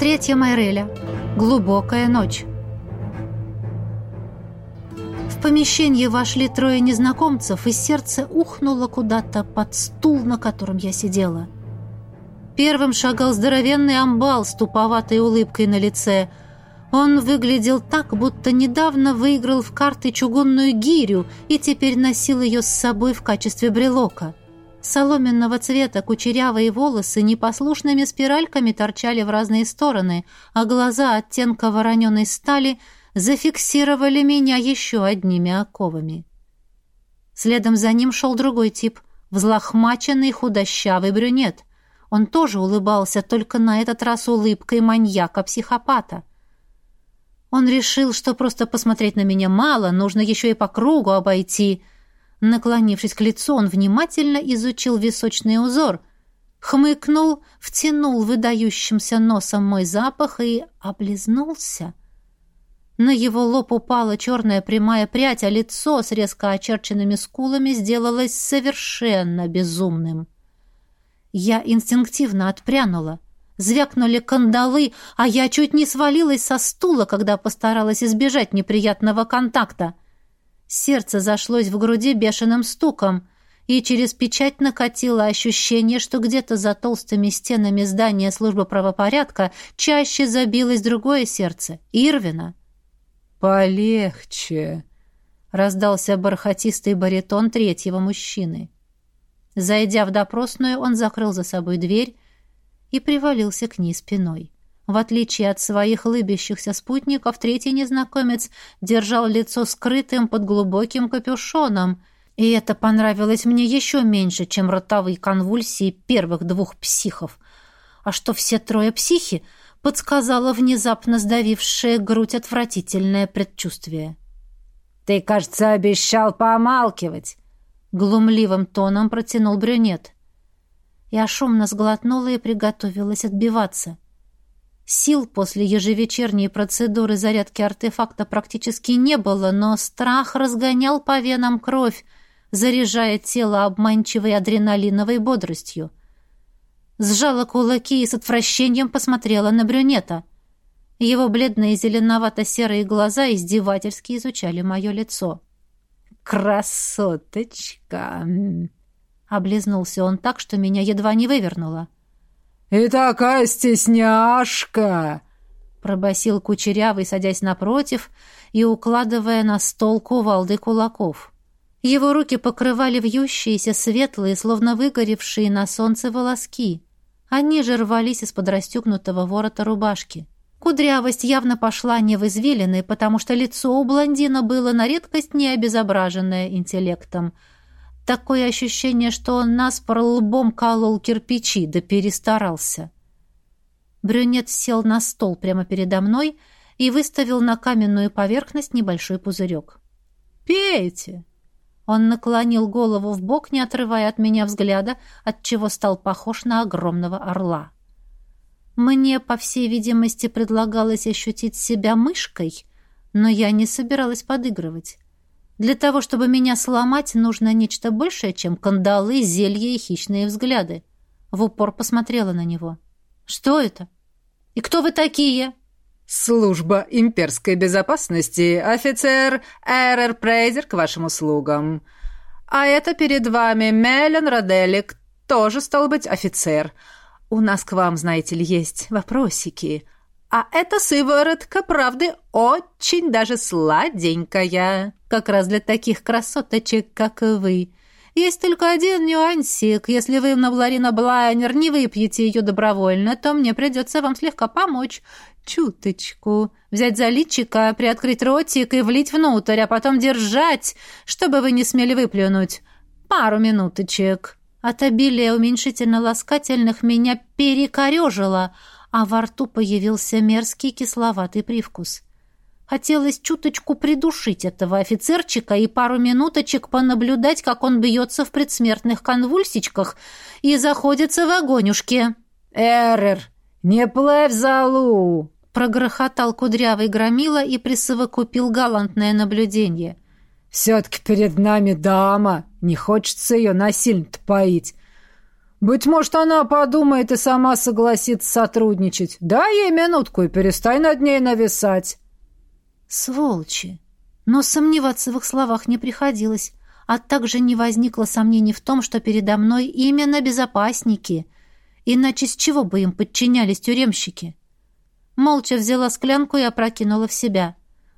Третья Майреля. Глубокая ночь. В помещение вошли трое незнакомцев, и сердце ухнуло куда-то под стул, на котором я сидела. Первым шагал здоровенный амбал с туповатой улыбкой на лице. Он выглядел так, будто недавно выиграл в карты чугунную гирю и теперь носил ее с собой в качестве брелока. Соломенного цвета кучерявые волосы непослушными спиральками торчали в разные стороны, а глаза оттенка вороненой стали зафиксировали меня еще одними оковами. Следом за ним шел другой тип, взлохмаченный худощавый брюнет. Он тоже улыбался, только на этот раз улыбкой маньяка-психопата. Он решил, что просто посмотреть на меня мало, нужно еще и по кругу обойти — Наклонившись к лицу, он внимательно изучил височный узор, хмыкнул, втянул выдающимся носом мой запах и облизнулся. На его лоб упала черная прямая прядь, а лицо с резко очерченными скулами сделалось совершенно безумным. Я инстинктивно отпрянула. Звякнули кандалы, а я чуть не свалилась со стула, когда постаралась избежать неприятного контакта. Сердце зашлось в груди бешеным стуком, и через печать накатило ощущение, что где-то за толстыми стенами здания службы правопорядка чаще забилось другое сердце — Ирвина. «Полегче», — раздался бархатистый баритон третьего мужчины. Зайдя в допросную, он закрыл за собой дверь и привалился к ней спиной. В отличие от своих лыбящихся спутников, третий незнакомец держал лицо скрытым под глубоким капюшоном, и это понравилось мне еще меньше, чем ротовые конвульсии первых двух психов. А что все трое психи, подсказало внезапно сдавившее грудь отвратительное предчувствие. «Ты, кажется, обещал помалкивать!» Глумливым тоном протянул брюнет. Я шумно сглотнула и приготовилась отбиваться. — Сил после ежевечерней процедуры зарядки артефакта практически не было, но страх разгонял по венам кровь, заряжая тело обманчивой адреналиновой бодростью. Сжала кулаки и с отвращением посмотрела на брюнета. Его бледные зеленовато-серые глаза издевательски изучали мое лицо. «Красоточка!» Облизнулся он так, что меня едва не вывернуло. — «И такая стесняшка!» пробасил кучерявый, садясь напротив и укладывая на стол кувалды кулаков. Его руки покрывали вьющиеся светлые, словно выгоревшие на солнце волоски. Они же рвались из-под расстегнутого ворота рубашки. Кудрявость явно пошла не в извилины, потому что лицо у блондина было на редкость не обезображенное интеллектом — Такое ощущение, что он наспор лбом колол кирпичи, да перестарался. Брюнет сел на стол прямо передо мной и выставил на каменную поверхность небольшой пузырек. «Пейте!» Он наклонил голову в бок, не отрывая от меня взгляда, отчего стал похож на огромного орла. Мне, по всей видимости, предлагалось ощутить себя мышкой, но я не собиралась подыгрывать. Для того, чтобы меня сломать, нужно нечто большее, чем кандалы, зелья и хищные взгляды. В упор посмотрела на него. «Что это? И кто вы такие?» «Служба имперской безопасности, офицер Эрер Прейзер к вашим услугам. А это перед вами Мелен Роделик, тоже, стал быть, офицер. У нас к вам, знаете ли, есть вопросики. А эта сыворотка, правды, очень даже сладенькая. Как раз для таких красоточек, как вы. Есть только один нюансик. Если вы на Бларина Блайнер не выпьете ее добровольно, то мне придется вам слегка помочь. Чуточку. Взять за личико, приоткрыть ротик и влить внутрь, а потом держать, чтобы вы не смели выплюнуть. Пару минуточек. От обилия уменьшительно-ласкательных меня перекорежило — а во рту появился мерзкий кисловатый привкус. Хотелось чуточку придушить этого офицерчика и пару минуточек понаблюдать, как он бьется в предсмертных конвульсичках и заходится в огонюшке. «Эрер, не плавь залу!» прогрохотал кудрявый громила и присовокупил галантное наблюдение. «Все-таки перед нами дама, не хочется ее насильно поить. Быть может, она подумает и сама согласится сотрудничать. Дай ей минутку и перестань над ней нависать. Сволочи! Но сомневаться в их словах не приходилось, а также не возникло сомнений в том, что передо мной именно безопасники. Иначе с чего бы им подчинялись тюремщики? Молча взяла склянку и опрокинула в себя.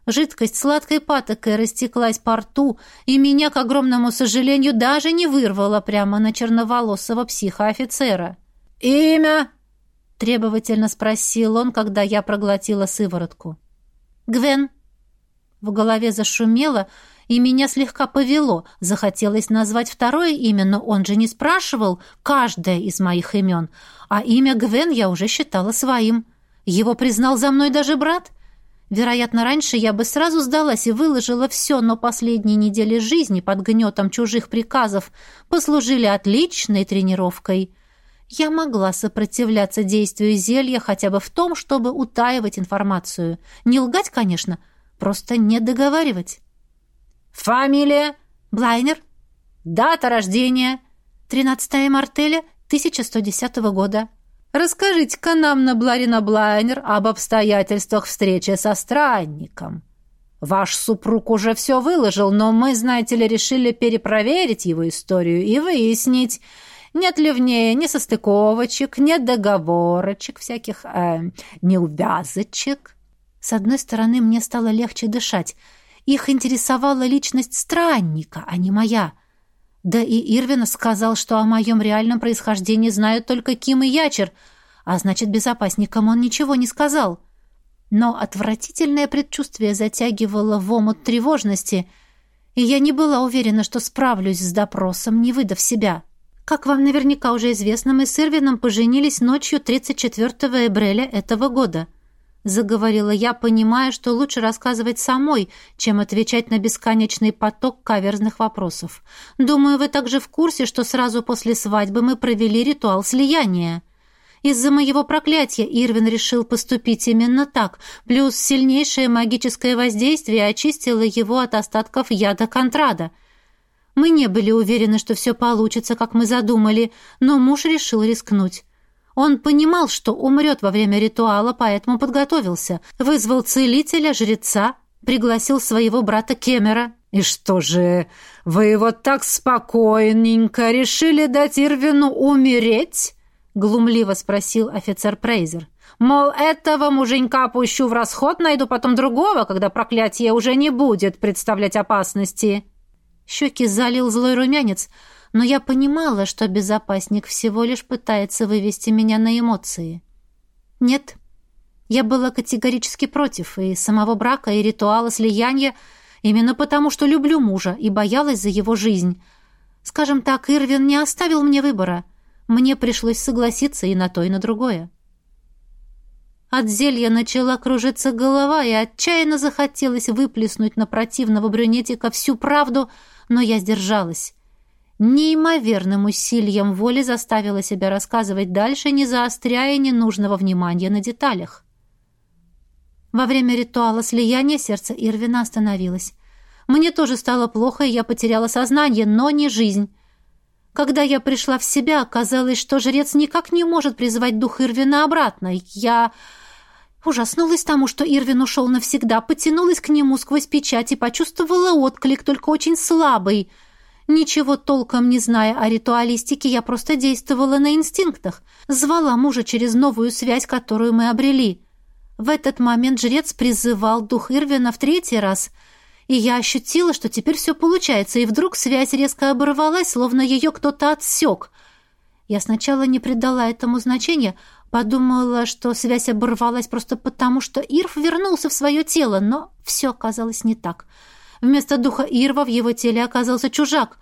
Жидкость сладкой патокой растеклась по рту, и меня, к огромному сожалению, даже не вырвало прямо на черноволосого психоофицера. «Имя?» — требовательно спросил он, когда я проглотила сыворотку. «Гвен». В голове зашумело, и меня слегка повело. Захотелось назвать второе имя, но он же не спрашивал каждое из моих имен, а имя Гвен я уже считала своим. Его признал за мной даже брат — Вероятно, раньше я бы сразу сдалась и выложила все, но последние недели жизни под гнетом чужих приказов послужили отличной тренировкой. Я могла сопротивляться действию зелья хотя бы в том, чтобы утаивать информацию. Не лгать, конечно, просто не договаривать. «Фамилия?» «Блайнер». «Дата рождения?» «13 мартеля 1110 года». Расскажите-ка нам на Бларина Блайнер об обстоятельствах встречи со странником. Ваш супруг уже все выложил, но мы, знаете ли, решили перепроверить его историю и выяснить, нет ли в ней ни состыковочек, ни договорочек, всяких э, неувязочек. С одной стороны, мне стало легче дышать. Их интересовала личность странника, а не моя. Да и Ирвин сказал, что о моем реальном происхождении знают только Ким и Ячер, а значит, безопасникам он ничего не сказал. Но отвратительное предчувствие затягивало в омут тревожности, и я не была уверена, что справлюсь с допросом, не выдав себя. Как вам наверняка уже известно, мы с Ирвином поженились ночью 34 апреля этого года — заговорила я, понимая, что лучше рассказывать самой, чем отвечать на бесконечный поток каверзных вопросов. Думаю, вы также в курсе, что сразу после свадьбы мы провели ритуал слияния. Из-за моего проклятия Ирвин решил поступить именно так, плюс сильнейшее магическое воздействие очистило его от остатков яда контрада. Мы не были уверены, что все получится, как мы задумали, но муж решил рискнуть. Он понимал, что умрет во время ритуала, поэтому подготовился. Вызвал целителя, жреца, пригласил своего брата Кемера. «И что же, вы вот так спокойненько решили дать Ирвину умереть?» — глумливо спросил офицер Прейзер. «Мол, этого муженька пущу в расход, найду потом другого, когда проклятие уже не будет представлять опасности». Щеки залил злой румянец — но я понимала, что безопасник всего лишь пытается вывести меня на эмоции. Нет, я была категорически против и самого брака, и ритуала слияния, именно потому, что люблю мужа и боялась за его жизнь. Скажем так, Ирвин не оставил мне выбора. Мне пришлось согласиться и на то, и на другое. От зелья начала кружиться голова, и отчаянно захотелось выплеснуть на противного брюнетика всю правду, но я сдержалась неимоверным усилием воли заставила себя рассказывать дальше, не заостряя ненужного внимания на деталях. Во время ритуала слияния сердце Ирвина остановилось. Мне тоже стало плохо, и я потеряла сознание, но не жизнь. Когда я пришла в себя, оказалось, что жрец никак не может призвать дух Ирвина обратно. Я ужаснулась тому, что Ирвин ушел навсегда, потянулась к нему сквозь печать и почувствовала отклик, только очень слабый — Ничего толком не зная о ритуалистике, я просто действовала на инстинктах, звала мужа через новую связь, которую мы обрели. В этот момент жрец призывал дух Ирвина в третий раз, и я ощутила, что теперь все получается, и вдруг связь резко оборвалась, словно ее кто-то отсек. Я сначала не придала этому значения, подумала, что связь оборвалась просто потому, что Ирв вернулся в свое тело, но все оказалось не так — Вместо духа Ирва в его теле оказался чужак.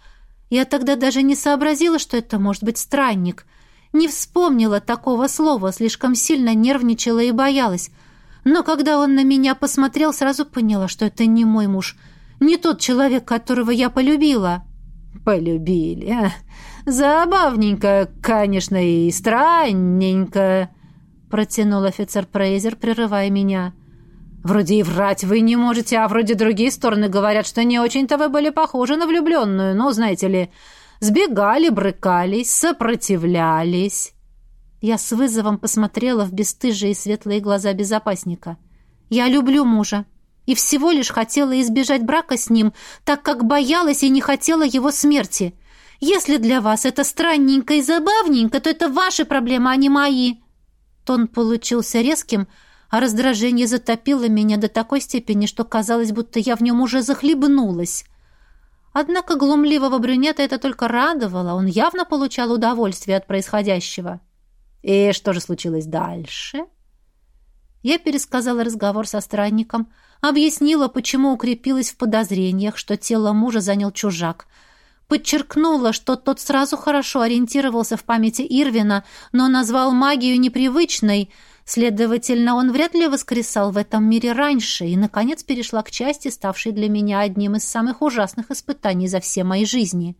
Я тогда даже не сообразила, что это может быть странник. Не вспомнила такого слова, слишком сильно нервничала и боялась. Но когда он на меня посмотрел, сразу поняла, что это не мой муж, не тот человек, которого я полюбила. «Полюбили, а? Забавненько, конечно, и странненько», — протянул офицер Прейзер, прерывая меня. Вроде и врать вы не можете, а вроде другие стороны говорят, что не очень-то вы были похожи на влюбленную. Ну, знаете ли, Сбегали, брыкались, сопротивлялись. Я с вызовом посмотрела в бесстыжие светлые глаза безопасника. «Я люблю мужа и всего лишь хотела избежать брака с ним, так как боялась и не хотела его смерти. Если для вас это странненько и забавненько, то это ваши проблемы, а не мои». Тон получился резким, а раздражение затопило меня до такой степени, что казалось, будто я в нем уже захлебнулась. Однако глумливого брюнета это только радовало, он явно получал удовольствие от происходящего. И что же случилось дальше? Я пересказала разговор со странником, объяснила, почему укрепилась в подозрениях, что тело мужа занял чужак, подчеркнула, что тот сразу хорошо ориентировался в памяти Ирвина, но назвал магию непривычной, следовательно, он вряд ли воскресал в этом мире раньше, и, наконец, перешла к части, ставшей для меня одним из самых ужасных испытаний за все мои жизни.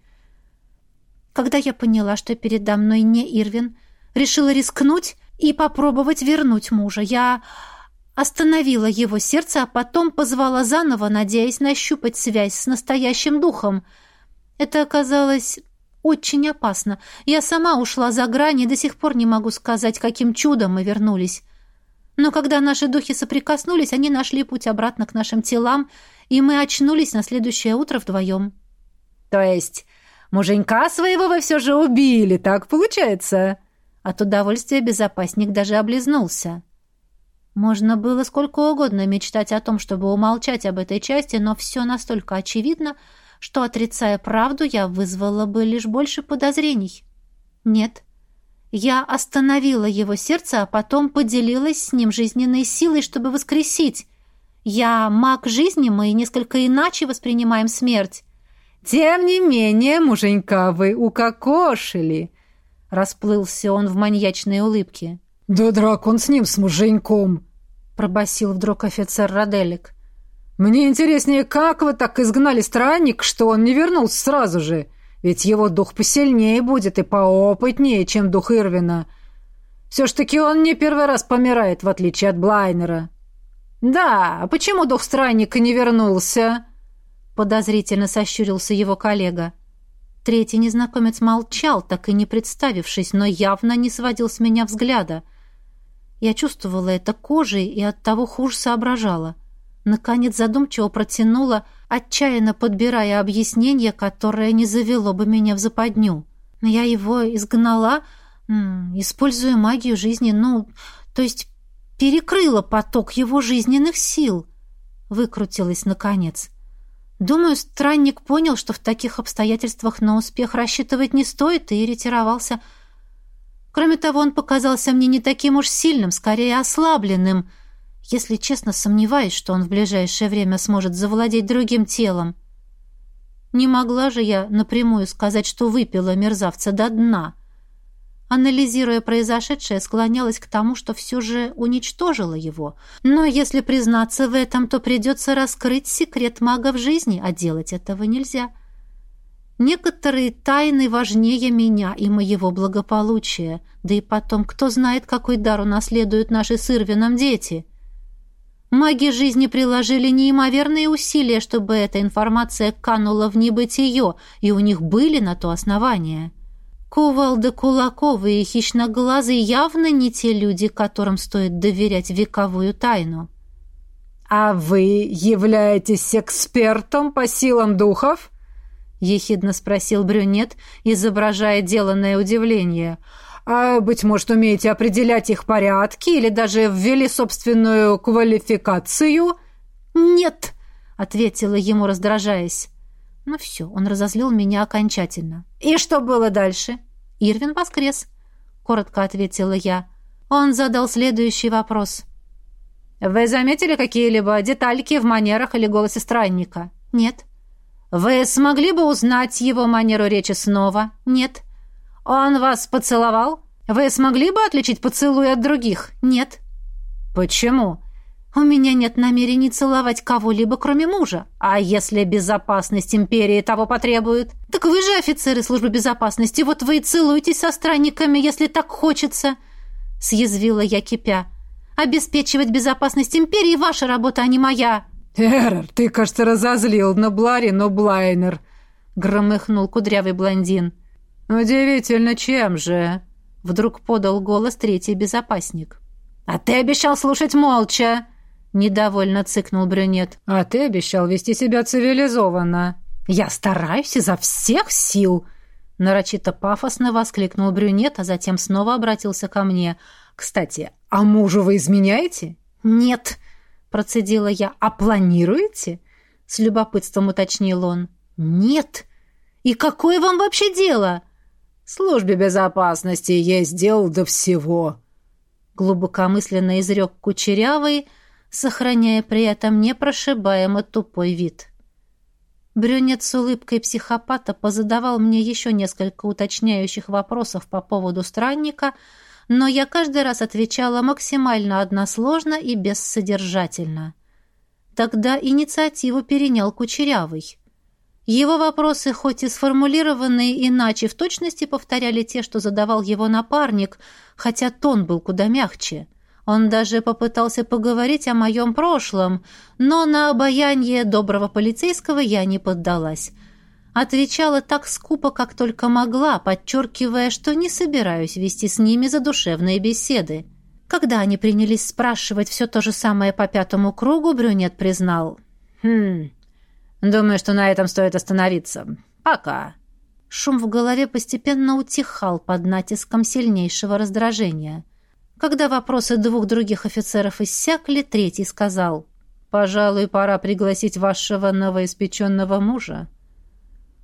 Когда я поняла, что передо мной не Ирвин, — Решила рискнуть и попробовать вернуть мужа. Я остановила его сердце, а потом позвала заново, надеясь нащупать связь с настоящим духом. Это оказалось очень опасно. Я сама ушла за грани и до сих пор не могу сказать, каким чудом мы вернулись. Но когда наши духи соприкоснулись, они нашли путь обратно к нашим телам, и мы очнулись на следующее утро вдвоем. «То есть муженька своего вы все же убили, так получается?» От удовольствия безопасник даже облизнулся. Можно было сколько угодно мечтать о том, чтобы умолчать об этой части, но все настолько очевидно, что, отрицая правду, я вызвала бы лишь больше подозрений. Нет. Я остановила его сердце, а потом поделилась с ним жизненной силой, чтобы воскресить. Я маг жизни, мы несколько иначе воспринимаем смерть. «Тем не менее, муженька, вы укокошили!» Расплылся он в маньячной улыбке. «Да дракон с ним, с муженьком!» Пробасил вдруг офицер Роделик. «Мне интереснее, как вы так изгнали странник, что он не вернулся сразу же? Ведь его дух посильнее будет и поопытнее, чем дух Ирвина. Все ж таки он не первый раз помирает, в отличие от Блайнера». «Да, а почему дух странника не вернулся?» Подозрительно сощурился его коллега. Третий незнакомец молчал, так и не представившись, но явно не сводил с меня взгляда. Я чувствовала это кожей и оттого хуже соображала. Наконец задумчиво протянула, отчаянно подбирая объяснение, которое не завело бы меня в западню. Я его изгнала, используя магию жизни, ну, то есть перекрыла поток его жизненных сил. Выкрутилась наконец. — Думаю, странник понял, что в таких обстоятельствах на успех рассчитывать не стоит, и ретировался. Кроме того, он показался мне не таким уж сильным, скорее ослабленным. Если честно, сомневаюсь, что он в ближайшее время сможет завладеть другим телом. Не могла же я напрямую сказать, что выпила мерзавца до дна. Анализируя произошедшее, склонялась к тому, что все же уничтожила его. Но если признаться в этом, то придется раскрыть секрет мага в жизни, а делать этого нельзя. Некоторые тайны важнее меня и моего благополучия. Да и потом, кто знает, какой дар унаследуют наши с дети. Маги жизни приложили неимоверные усилия, чтобы эта информация канула в небытие, и у них были на то основания. Кувалда Кулаковы и Хищноглазый явно не те люди, которым стоит доверять вековую тайну. «А вы являетесь экспертом по силам духов?» — ехидно спросил брюнет, изображая деланное удивление. «А, быть может, умеете определять их порядки или даже ввели собственную квалификацию?» «Нет», — ответила ему, раздражаясь. Ну все, он разозлил меня окончательно. «И что было дальше?» «Ирвин воскрес», — коротко ответила я. Он задал следующий вопрос. «Вы заметили какие-либо детальки в манерах или голосе странника?» «Нет». «Вы смогли бы узнать его манеру речи снова?» «Нет». «Он вас поцеловал? Вы смогли бы отличить поцелуй от других?» «Нет». «Почему?» У меня нет намерений целовать кого-либо, кроме мужа. А если безопасность империи того потребует? Так вы же офицеры службы безопасности, вот вы и целуетесь со странниками, если так хочется, съязвила я кипя. Обеспечивать безопасность империи ваша работа, а не моя. Эрр, ты, кажется, разозлил на Блари, но Блайнер. — громыхнул кудрявый блондин. «Удивительно, чем же?» — вдруг подал голос третий безопасник. «А ты обещал слушать молча!» — недовольно цыкнул брюнет. «А ты обещал вести себя цивилизованно». «Я стараюсь изо всех сил!» Нарочито пафосно воскликнул брюнет, а затем снова обратился ко мне. «Кстати, а мужу вы изменяете?» «Нет», — процедила я. «А планируете?» — с любопытством уточнил он. «Нет. И какое вам вообще дело?» «Службе безопасности есть дело до всего», — глубокомысленно изрек Кучерявый, сохраняя при этом непрошибаемо тупой вид. Брюнет с улыбкой психопата позадавал мне еще несколько уточняющих вопросов по поводу странника, но я каждый раз отвечала максимально односложно и бессодержательно. Тогда инициативу перенял Кучерявый. Его вопросы, хоть и сформулированные иначе, в точности повторяли те, что задавал его напарник, хотя тон был куда мягче — он даже попытался поговорить о моем прошлом, но на обаяние доброго полицейского я не поддалась. Отвечала так скупо, как только могла, подчеркивая, что не собираюсь вести с ними задушевные беседы. Когда они принялись спрашивать все то же самое по пятому кругу, брюнет признал. «Хм, думаю, что на этом стоит остановиться. Пока». Шум в голове постепенно утихал под натиском сильнейшего раздражения. Когда вопросы двух других офицеров иссякли, третий сказал, «Пожалуй, пора пригласить вашего новоиспеченного мужа».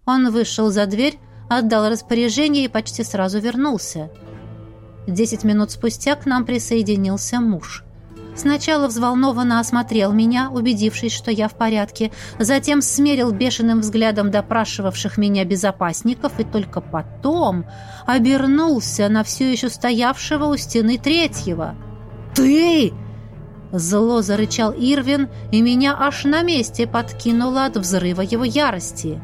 Он вышел за дверь, отдал распоряжение и почти сразу вернулся. Десять минут спустя к нам присоединился муж. Сначала взволнованно осмотрел меня, убедившись, что я в порядке, затем смерил бешеным взглядом допрашивавших меня безопасников и только потом обернулся на все еще стоявшего у стены третьего. «Ты!» Зло зарычал Ирвин, и меня аж на месте подкинуло от взрыва его ярости.